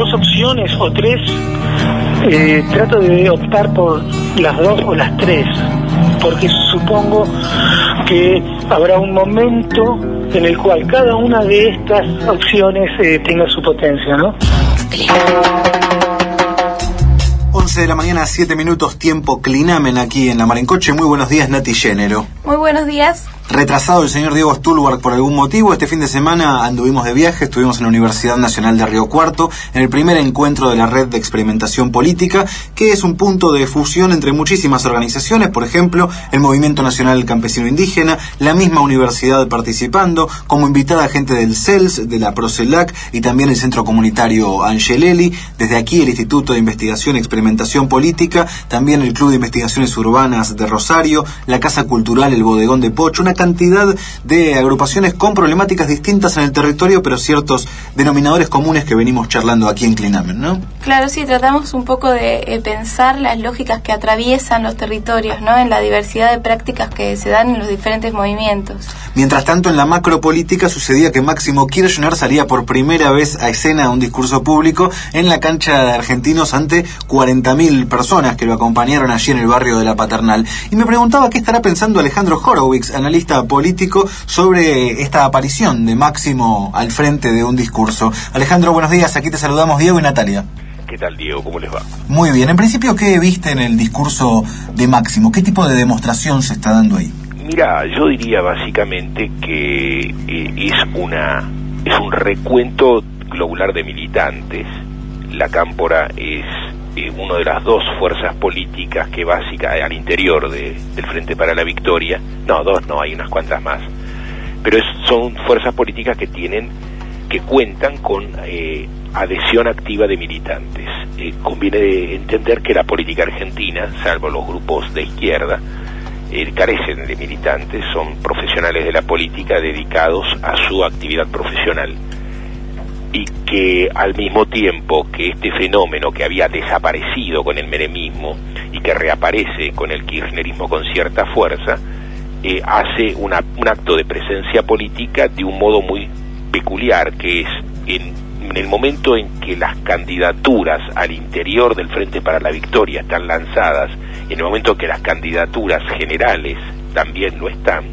dos opciones o tres, eh, trato de optar por las dos o las tres, porque supongo que habrá un momento en el cual cada una de estas opciones eh, tenga su potencia, ¿no? 11 de la mañana, 7 minutos, tiempo Clinamen aquí en la Marencoche. Muy buenos días, Nati Género. Muy buenos días retrasado el señor Diego Stulberg por algún motivo. Este fin de semana anduvimos de viaje, estuvimos en la Universidad Nacional de Río Cuarto, en el primer encuentro de la Red de Experimentación Política, que es un punto de fusión entre muchísimas organizaciones, por ejemplo, el Movimiento Nacional Campesino Indígena, la misma universidad participando, como invitada gente del CELS, de la PROCELAC y también el Centro Comunitario Angelelli, desde aquí el Instituto de Investigación y Experimentación Política, también el Club de Investigaciones Urbanas de Rosario, la Casa Cultural El Bodegón de Pocho, una cantidad de agrupaciones con problemáticas distintas en el territorio, pero ciertos denominadores comunes que venimos charlando aquí en Clinamen, ¿no? Claro, sí, tratamos un poco de eh, pensar las lógicas que atraviesan los territorios, ¿no? En la diversidad de prácticas que se dan en los diferentes movimientos. Mientras tanto, en la macropolítica sucedía que Máximo Kirchner salía por primera vez a escena a un discurso público en la cancha de argentinos ante 40.000 personas que lo acompañaron allí en el barrio de la Paternal. Y me preguntaba qué estará pensando Alejandro Horowitz, analista político sobre esta aparición de Máximo al frente de un discurso. Alejandro, buenos días. Aquí te saludamos Diego y Natalia. ¿Qué tal, Diego? ¿Cómo les va? Muy bien. En principio, ¿qué viste en el discurso de Máximo? ¿Qué tipo de demostración se está dando ahí? Mira, yo diría básicamente que eh, es una es un recuento globular de militantes. La Cámpora es eh, una de las dos fuerzas políticas que básica al interior del Frente para la Victoria, no, dos no, hay unas cuantas más, pero son fuerzas políticas que tienen, que cuentan con eh, adhesión activa de militantes. Eh, conviene entender que la política argentina, salvo los grupos de izquierda, carecen de militantes, son profesionales de la política dedicados a su actividad profesional y que al mismo tiempo que este fenómeno que había desaparecido con el menemismo y que reaparece con el kirchnerismo con cierta fuerza, eh, hace un acto de presencia política de un modo muy peculiar, que es en, el momento en que las candidaturas al interior del Frente para la Victoria están lanzadas, en el momento que las candidaturas generales también lo están,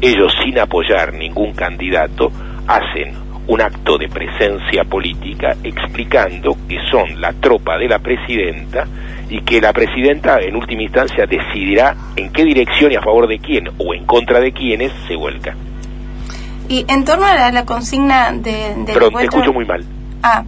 ellos sin apoyar ningún candidato hacen un acto de presencia política explicando que son la tropa de la presidenta y que la presidenta en última instancia decidirá en qué dirección y a favor de quién o en contra de quiénes se vuelca. Y en torno a la, consigna de... Pero te escucho muy mal. Ah,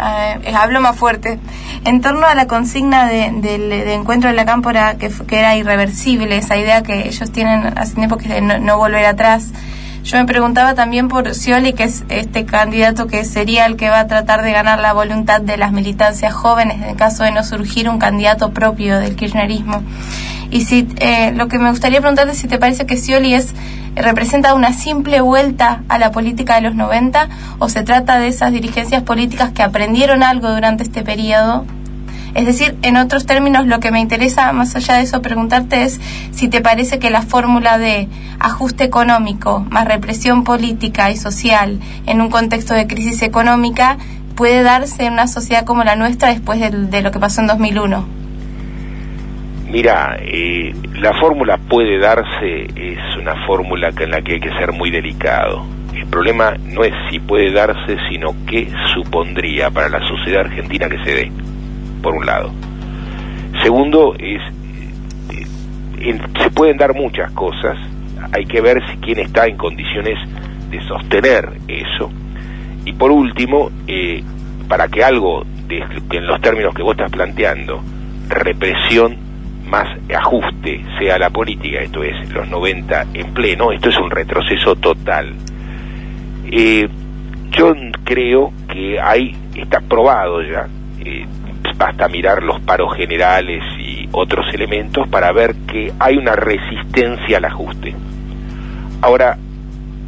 eh, hablo más fuerte. En torno a la consigna del encuentro de la cámpora, que, que, era irreversible, esa idea que ellos tienen hace tiempo que de no volver atrás, yo me preguntaba también por Scioli, que es este candidato que sería el que va a tratar de ganar la voluntad de las militancias jóvenes en caso de no surgir un candidato propio del kirchnerismo. Y si eh, lo que me gustaría preguntarte es si te parece que Scioli es representa una simple vuelta a la política de los 90 o se trata de esas dirigencias políticas que aprendieron algo durante este periodo es decir, en otros términos, lo que me interesa, más allá de eso, preguntarte es si te parece que la fórmula de ajuste económico más represión política y social en un contexto de crisis económica puede darse en una sociedad como la nuestra después de, lo que pasó en 2001. Mira, eh, la fórmula puede darse, es una fórmula en la que hay que ser muy delicado. El problema no es si puede darse, sino qué supondría para la sociedad argentina que se dé por un lado. Segundo, es eh, se pueden dar muchas cosas, hay que ver si quién está en condiciones de sostener eso. Y por último, eh, para que algo, de, en los términos que vos estás planteando, represión más ajuste sea la política, esto es los 90 en pleno, esto es un retroceso total. Eh, yo creo que hay, está probado ya, eh, basta mirar los paros generales y otros elementos para ver que hay una resistencia al ajuste. Ahora,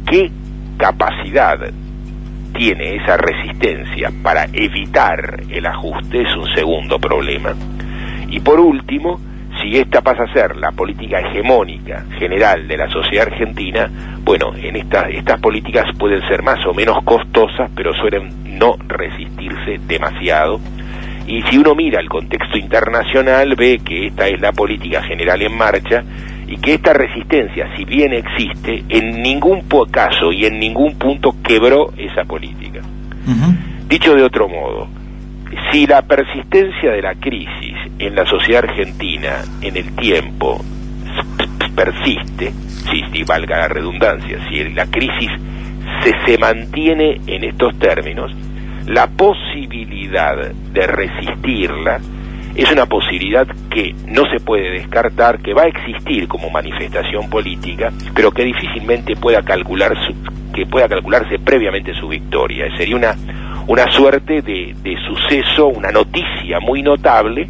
¿qué capacidad tiene esa resistencia para evitar el ajuste? Es un segundo problema. Y por último, si esta pasa a ser la política hegemónica general de la sociedad argentina, bueno, en estas estas políticas pueden ser más o menos costosas, pero suelen no resistirse demasiado. Y si uno mira el contexto internacional, ve que esta es la política general en marcha y que esta resistencia, si bien existe, en ningún caso y en ningún punto quebró esa política. Dicho de otro modo, si la persistencia de la crisis en la sociedad argentina en el tiempo persiste, si, si valga la redundancia, si la crisis se, se mantiene en estos términos, la posibilidad de resistirla es una posibilidad que no se puede descartar, que va a existir como manifestación política, pero que difícilmente pueda calcular que pueda calcularse previamente su victoria. Sería una una suerte de, suceso, una noticia muy notable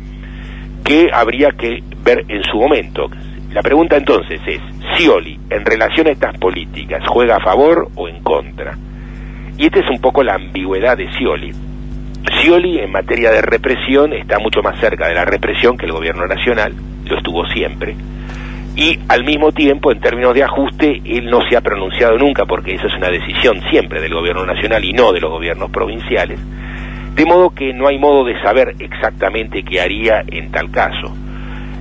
que habría que ver en su momento. La pregunta entonces es, Scioli, en relación a estas políticas, ¿juega a favor o en contra? Y esta es un poco la ambigüedad de Scioli. Scioli en materia de represión está mucho más cerca de la represión que el gobierno nacional, lo estuvo siempre, y al mismo tiempo, en términos de ajuste, él no se ha pronunciado nunca, porque esa es una decisión siempre del gobierno nacional y no de los gobiernos provinciales, de modo que no hay modo de saber exactamente qué haría en tal caso.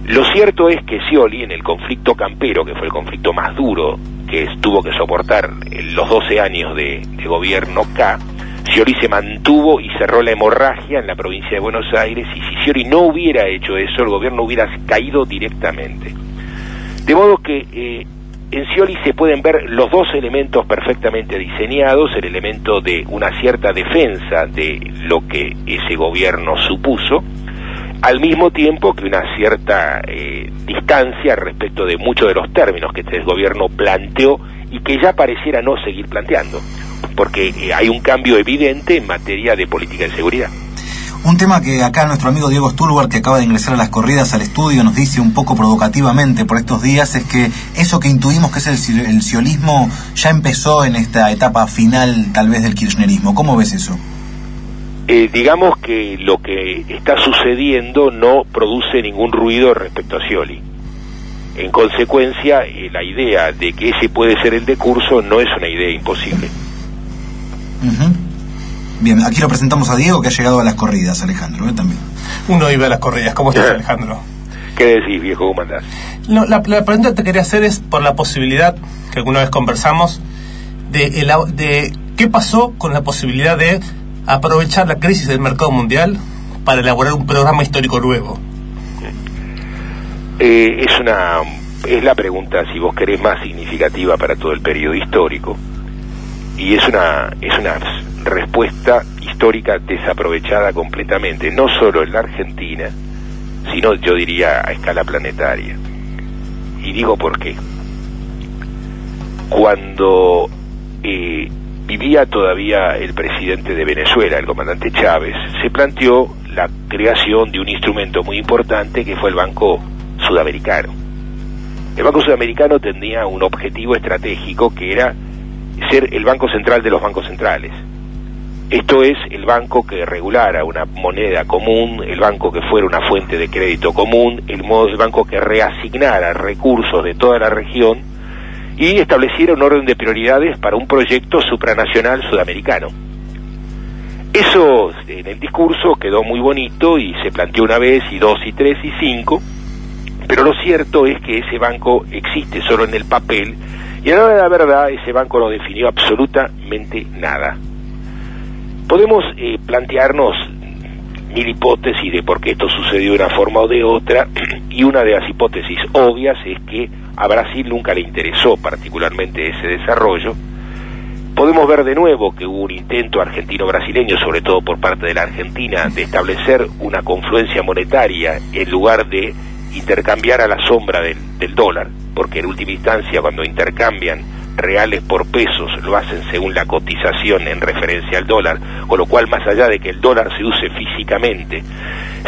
Lo cierto es que Scioli, en el conflicto campero, que fue el conflicto más duro que tuvo que soportar los 12 años de, gobierno K, Scioli se mantuvo y cerró la hemorragia en la provincia de Buenos Aires y si Scioli no hubiera hecho eso, el gobierno hubiera caído directamente. De modo que eh, en Scioli se pueden ver los dos elementos perfectamente diseñados, el elemento de una cierta defensa de lo que ese gobierno supuso, al mismo tiempo que una cierta eh, distancia respecto de muchos de los términos que este gobierno planteó y que ya pareciera no seguir planteando, porque eh, hay un cambio evidente en materia de política de seguridad. Un tema que acá nuestro amigo Diego Stulwar, que acaba de ingresar a las corridas al estudio, nos dice un poco provocativamente por estos días, es que eso que intuimos que es el, el siolismo ya empezó en esta etapa final tal vez del kirchnerismo. ¿Cómo ves eso? Eh, digamos que lo que está sucediendo no produce ningún ruido respecto a Scioli. En consecuencia, eh, la idea de que ese puede ser el decurso no es una idea imposible. Bien, aquí lo presentamos a Diego que ha llegado a las corridas, Alejandro, ¿eh? también. Uno iba a las corridas. ¿Cómo estás, Alejandro? ¿Qué decís, viejo? ¿Cómo andás? No, la, pregunta que te quería hacer es por la posibilidad, que alguna vez conversamos, de, de qué pasó con la posibilidad de aprovechar la crisis del mercado mundial para elaborar un programa histórico nuevo. Eh, es una es la pregunta, si vos querés, más significativa para todo el periodo histórico y es una es una respuesta histórica desaprovechada completamente, no solo en la Argentina, sino yo diría a escala planetaria. Y digo por qué. Cuando eh, vivía todavía el presidente de Venezuela, el comandante Chávez, se planteó la creación de un instrumento muy importante que fue el Banco Sudamericano. El Banco Sudamericano tenía un objetivo estratégico que era ser el Banco Central de los bancos centrales. Esto es el banco que regulara una moneda común, el banco que fuera una fuente de crédito común, el, modo, el banco que reasignara recursos de toda la región y estableciera un orden de prioridades para un proyecto supranacional sudamericano. Eso en el discurso quedó muy bonito y se planteó una vez y dos y tres y cinco, pero lo cierto es que ese banco existe solo en el papel y a la hora de la verdad, ese banco no definió absolutamente nada. Podemos eh, plantearnos mil hipótesis de por qué esto sucedió de una forma o de otra, y una de las hipótesis obvias es que a Brasil nunca le interesó particularmente ese desarrollo. Podemos ver de nuevo que hubo un intento argentino-brasileño, sobre todo por parte de la Argentina, de establecer una confluencia monetaria en lugar de intercambiar a la sombra del, dólar, porque en última instancia cuando intercambian reales por pesos lo hacen según la cotización en referencia al dólar, con lo cual más allá de que el dólar se use físicamente,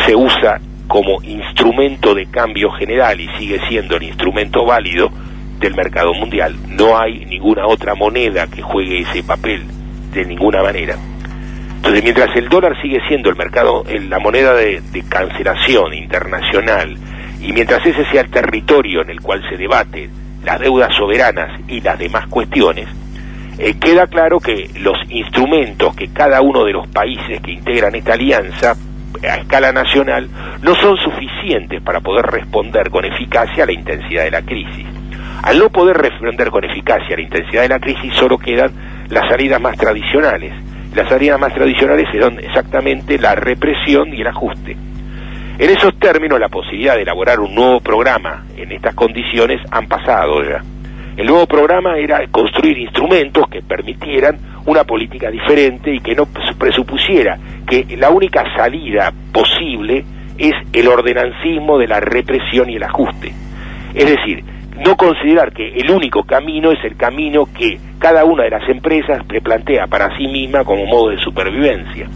se usa como instrumento de cambio general y sigue siendo el instrumento válido del mercado mundial. No hay ninguna otra moneda que juegue ese papel de ninguna manera. Entonces, mientras el dólar sigue siendo el mercado, la moneda de cancelación internacional, Y mientras ese sea el territorio en el cual se debate las deudas soberanas y las demás cuestiones, eh, queda claro que los instrumentos que cada uno de los países que integran esta alianza a escala nacional no son suficientes para poder responder con eficacia a la intensidad de la crisis. Al no poder responder con eficacia a la intensidad de la crisis, solo quedan las salidas más tradicionales. Las salidas más tradicionales son exactamente la represión y el ajuste. En esos términos, la posibilidad de elaborar un nuevo programa en estas condiciones han pasado ya. El nuevo programa era construir instrumentos que permitieran una política diferente y que no presupusiera que la única salida posible es el ordenancismo de la represión y el ajuste. Es decir, no considerar que el único camino es el camino que cada una de las empresas plantea para sí misma como modo de supervivencia.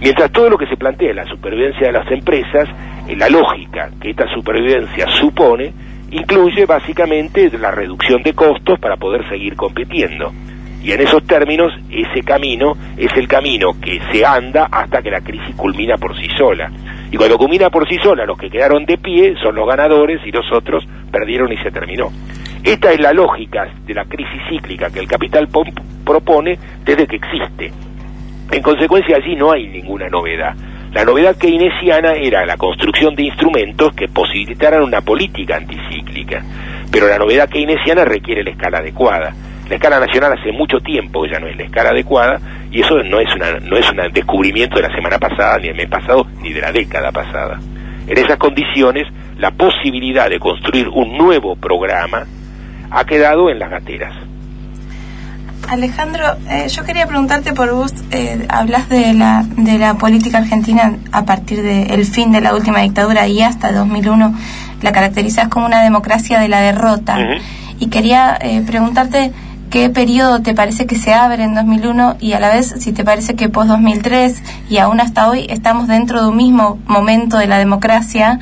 Mientras todo lo que se plantea en la supervivencia de las empresas, en la lógica que esta supervivencia supone, incluye básicamente la reducción de costos para poder seguir compitiendo. Y en esos términos, ese camino es el camino que se anda hasta que la crisis culmina por sí sola. Y cuando culmina por sí sola, los que quedaron de pie son los ganadores y los otros perdieron y se terminó. Esta es la lógica de la crisis cíclica que el capital propone desde que existe. En consecuencia, allí no hay ninguna novedad. La novedad keynesiana era la construcción de instrumentos que posibilitaran una política anticíclica, pero la novedad keynesiana requiere la escala adecuada. La escala nacional hace mucho tiempo que ya no es la escala adecuada y eso no es una no es un descubrimiento de la semana pasada ni del mes pasado ni de la década pasada. En esas condiciones, la posibilidad de construir un nuevo programa ha quedado en las gateras. Alejandro, eh, yo quería preguntarte por vos, eh, hablas de la, de la política argentina a partir del fin de la última dictadura y hasta 2001 la caracterizas como una democracia de la derrota. Y quería eh, preguntarte qué periodo te parece que se abre en 2001 y a la vez si te parece que post 2003 y aún hasta hoy estamos dentro de un mismo momento de la democracia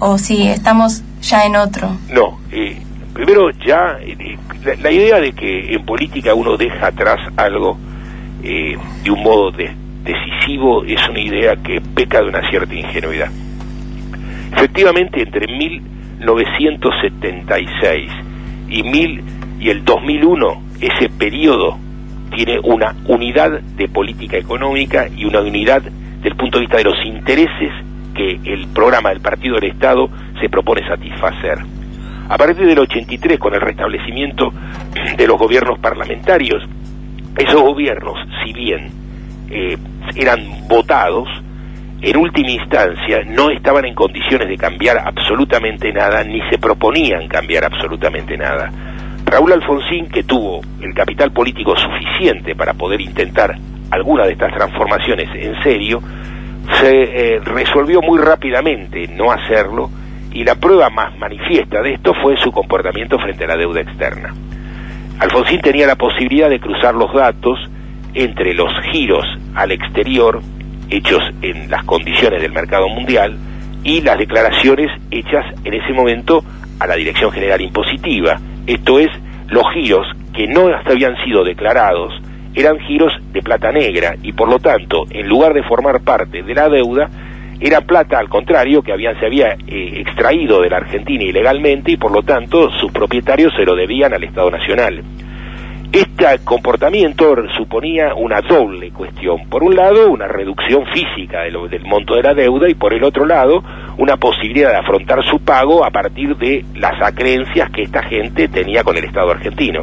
o si estamos ya en otro. No, eh, primero ya eh, la, idea de que en política uno deja atrás algo eh, de un modo decisivo es una idea que peca de una cierta ingenuidad. Efectivamente, entre 1976 y, mil, y el 2001, ese periodo tiene una unidad de política económica y una unidad del punto de vista de los intereses que el programa del Partido del Estado se propone satisfacer. A partir del 83, con el restablecimiento de los gobiernos parlamentarios, esos gobiernos, si bien eh, eran votados, en última instancia no estaban en condiciones de cambiar absolutamente nada, ni se proponían cambiar absolutamente nada. Raúl Alfonsín, que tuvo el capital político suficiente para poder intentar alguna de estas transformaciones en serio, se eh, resolvió muy rápidamente no hacerlo y la prueba más manifiesta de esto fue su comportamiento frente a la deuda externa. Alfonsín tenía la posibilidad de cruzar los datos entre los giros al exterior hechos en las condiciones del mercado mundial y las declaraciones hechas en ese momento a la Dirección General Impositiva. Esto es, los giros que no habían sido declarados eran giros de plata negra y por lo tanto, en lugar de formar parte de la deuda, era plata, al contrario, que habían, se había eh, extraído de la Argentina ilegalmente y por lo tanto sus propietarios se lo debían al Estado Nacional. Este comportamiento suponía una doble cuestión. Por un lado, una reducción física de del monto de la deuda y por el otro lado, una posibilidad de afrontar su pago a partir de las acreencias que esta gente tenía con el Estado argentino.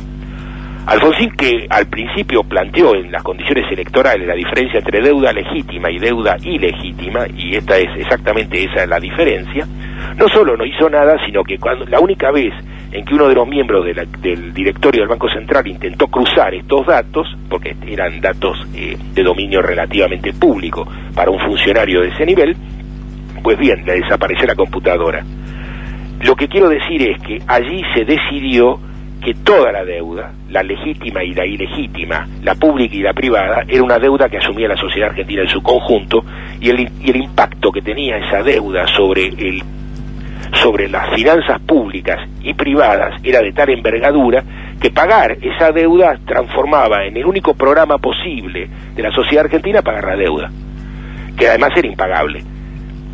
Alfonsín, que al principio planteó en las condiciones electorales la diferencia entre deuda legítima y deuda ilegítima, y esta es exactamente esa la diferencia, no solo no hizo nada, sino que cuando la única vez en que uno de los miembros del directorio del Banco Central intentó cruzar estos datos, porque eran datos eh, de dominio relativamente público para un funcionario de ese nivel, pues bien, le desapareció la computadora. Lo que quiero decir es que allí se decidió que toda la deuda, la legítima y la ilegítima, la pública y la privada, era una deuda que asumía la sociedad argentina en su conjunto y el, y el impacto que tenía esa deuda sobre, el, sobre las finanzas públicas y privadas era de tal envergadura que pagar esa deuda transformaba en el único programa posible de la sociedad argentina pagar la deuda, que además era impagable.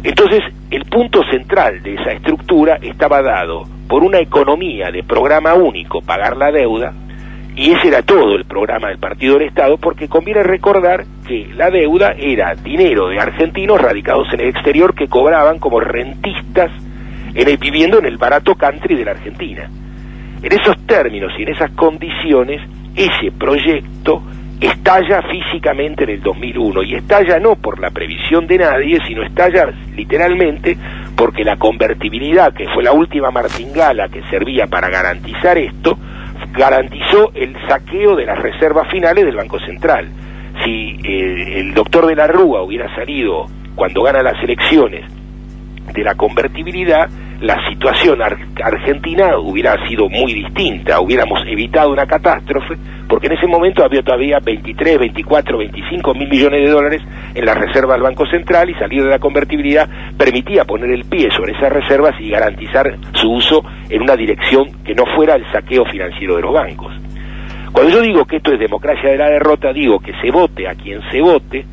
Entonces, el punto central de esa estructura estaba dado por una economía de programa único, pagar la deuda, y ese era todo el programa del Partido del Estado, porque conviene recordar que la deuda era dinero de argentinos radicados en el exterior que cobraban como rentistas en el, viviendo en el barato country de la Argentina. En esos términos y en esas condiciones, ese proyecto estalla físicamente en el 2001 y estalla no por la previsión de nadie, sino estalla literalmente porque la convertibilidad, que fue la última martingala que servía para garantizar esto, garantizó el saqueo de las reservas finales del Banco Central. Si eh, el doctor de la Rúa hubiera salido cuando gana las elecciones de la convertibilidad, la situación argentina hubiera sido muy distinta, hubiéramos evitado una catástrofe, porque en ese momento había todavía 23, 24, 25 mil millones de dólares en la reserva del Banco Central y salir de la convertibilidad permitía poner el pie sobre esas reservas y garantizar su uso en una dirección que no fuera el saqueo financiero de los bancos. Cuando yo digo que esto es democracia de la derrota, digo que se vote a quien se vote,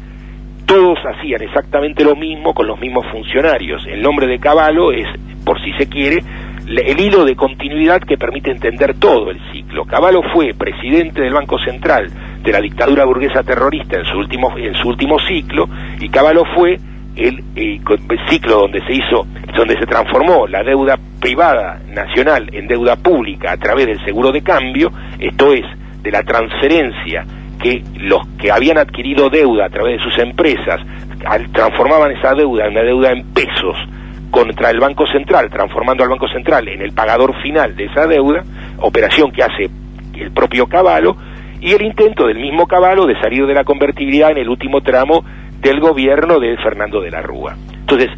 todos hacían exactamente lo mismo con los mismos funcionarios. El nombre de Caballo es, por si se quiere, el hilo de continuidad que permite entender todo el ciclo. Caballo fue presidente del Banco Central de la dictadura burguesa terrorista en su último, en su último ciclo y Caballo fue el, el, ciclo donde se hizo, donde se transformó la deuda privada nacional en deuda pública a través del seguro de cambio, esto es, de la transferencia que los que habían adquirido deuda a través de sus empresas transformaban esa deuda en una deuda en pesos contra el Banco Central, transformando al Banco Central en el pagador final de esa deuda, operación que hace el propio Caballo, y el intento del mismo Caballo de salir de la convertibilidad en el último tramo del gobierno de Fernando de la Rúa. Entonces,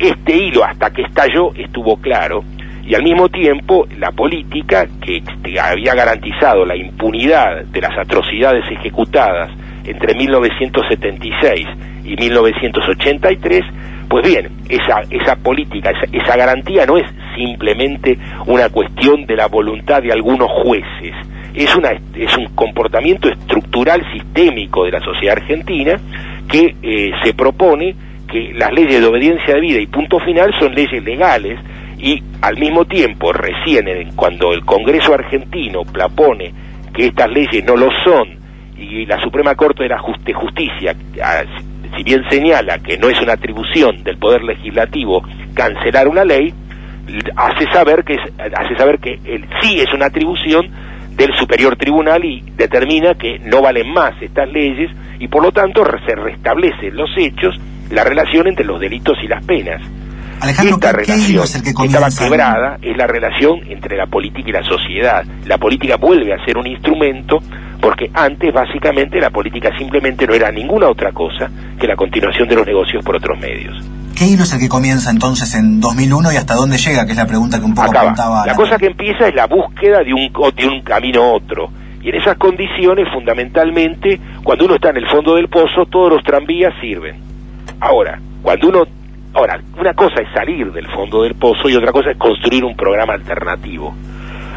este hilo hasta que estalló estuvo claro, y al mismo tiempo la política que había garantizado la impunidad de las atrocidades ejecutadas entre 1976 y 1983, pues bien, esa, esa política, esa, esa garantía no es simplemente una cuestión de la voluntad de algunos jueces, es, una, es un comportamiento estructural sistémico de la sociedad argentina que eh, se propone que las leyes de obediencia de vida y punto final son leyes legales y al mismo tiempo recién cuando el Congreso argentino propone que estas leyes no lo son y la Suprema Corte de la Justicia, ah, si bien señala que no es una atribución del Poder Legislativo cancelar una ley, hace saber que hace saber que sí es una atribución del Superior Tribunal y determina que no valen más estas leyes y por lo tanto se restablecen los hechos, la relación entre los delitos y las penas. Alejandro, Esta relación es el que, estaba quebrada es la relación entre la política y la sociedad. La política vuelve a ser un instrumento porque antes básicamente la política simplemente no era ninguna otra cosa que la continuación de los negocios por otros medios. ¿Qué hilo es el que comienza entonces en 2001 y hasta dónde llega? Que es la pregunta que un poco Acaba. apuntaba. La cosa que empieza es la búsqueda de un, de un camino otro. Y en esas condiciones, fundamentalmente, cuando uno está en el fondo del pozo, todos los tranvías sirven. Ahora, cuando uno Ahora, una cosa es salir del fondo del pozo y otra cosa es construir un programa alternativo.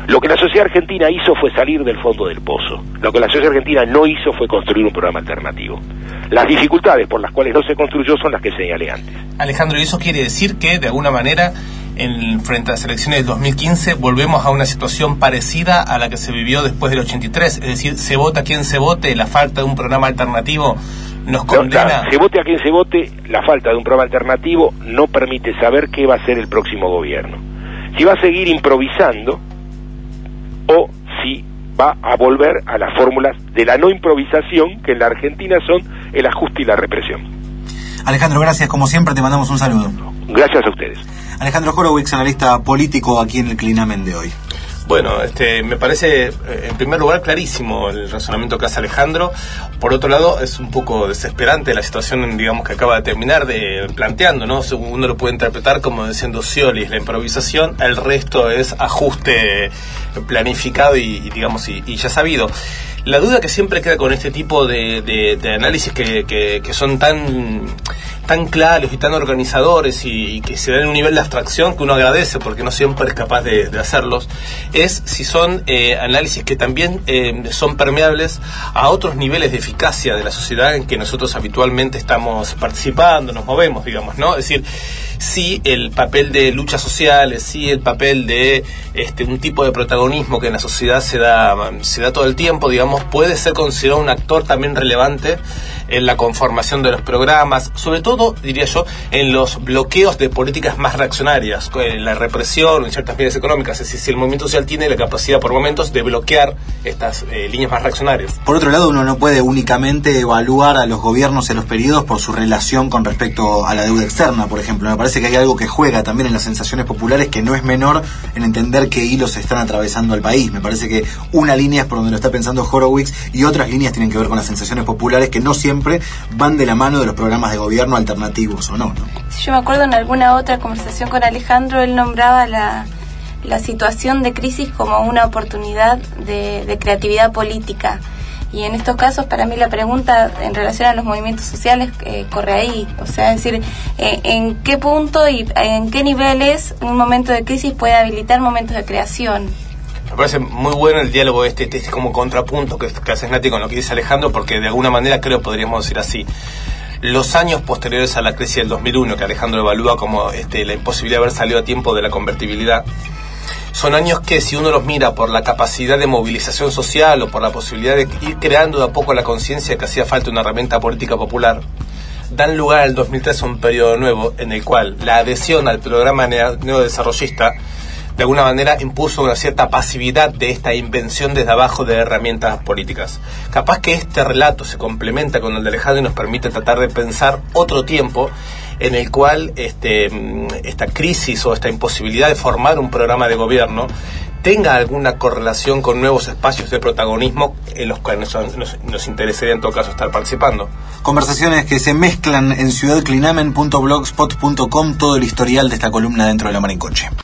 Lo que la sociedad argentina hizo fue salir del fondo del pozo. Lo que la sociedad argentina no hizo fue construir un programa alternativo. Las dificultades por las cuales no se construyó son las que señalé antes. Alejandro, ¿y eso quiere decir que, de alguna manera, en, frente a las elecciones del 2015, volvemos a una situación parecida a la que se vivió después del 83? Es decir, se vota quien se vote, la falta de un programa alternativo nos condena. Claro, se vote a quien se vote, la falta de un programa alternativo no permite saber qué va a ser el próximo gobierno. Si va a seguir improvisando o si va a volver a las fórmulas de la no improvisación que en la Argentina son el ajuste y la represión. Alejandro, gracias. Como siempre, te mandamos un saludo. Gracias a ustedes. Alejandro Horowitz, analista político aquí en el Clinamen de hoy. Bueno, este, me parece, eh, en primer lugar, clarísimo el razonamiento que hace Alejandro. Por otro lado, es un poco desesperante la situación, digamos, que acaba de terminar de, planteando, ¿no? Uno lo puede interpretar como diciendo Scioli la improvisación, el resto es ajuste planificado y, digamos, y, ya sabido. La duda que siempre queda con este tipo de, de, análisis que, que, son tan tan claros y tan organizadores y, que se dan un nivel de abstracción que uno agradece porque no siempre es capaz de, de hacerlos, es si son eh, análisis que también eh, son permeables a otros niveles de eficacia de la sociedad en que nosotros habitualmente estamos participando, nos movemos, digamos, ¿no? Es decir, si el papel de luchas sociales, si el papel de este, un tipo de protagonismo que en la sociedad se da, se da todo el tiempo, digamos, puede ser considerado un actor también relevante en la conformación de los programas, sobre todo, diría yo, en los bloqueos de políticas más reaccionarias, en la represión, en ciertas medidas económicas. Es decir, si el movimiento social tiene la capacidad por momentos de bloquear estas eh, líneas más reaccionarias. Por otro lado, uno no puede únicamente evaluar a los gobiernos en los periodos por su relación con respecto a la deuda externa, por ejemplo. Me parece que hay algo que juega también en las sensaciones populares que no es menor en entender qué hilos están atravesando al país. Me parece que una línea es por donde lo está pensando Horowitz y otras líneas tienen que ver con las sensaciones populares que no siempre van de la mano de los programas de gobierno alternativos o no. ¿no? Yo me acuerdo en alguna otra conversación con Alejandro, él nombraba la, la situación de crisis como una oportunidad de, de, creatividad política. Y en estos casos, para mí la pregunta en relación a los movimientos sociales eh, corre ahí. O sea, es decir, eh, en qué punto y en qué niveles un momento de crisis puede habilitar momentos de creación me parece muy bueno el diálogo este, este, como contrapunto que, que haces Nati con lo que dice Alejandro, porque de alguna manera creo podríamos decir así. Los años posteriores a la crisis del 2001, que Alejandro evalúa como este, la imposibilidad de haber salido a tiempo de la convertibilidad, son años que si uno los mira por la capacidad de movilización social o por la posibilidad de ir creando de a poco la conciencia que hacía falta una herramienta política popular, dan lugar al 2003 a un periodo nuevo en el cual la adhesión al programa neodesarrollista de alguna manera impuso una cierta pasividad de esta invención desde abajo de herramientas políticas. Capaz que este relato se complementa con el de Alejandro y nos permite tratar de pensar otro tiempo en el cual este, mm, esta crisis o esta imposibilidad de formar un programa de gobierno tenga alguna correlación con nuevos espacios de protagonismo en los cuales nos, nos, interesaría en todo caso estar participando. Conversaciones que se mezclan en ciudadclinamen.blogspot.com todo el historial de esta columna dentro de la Marincoche.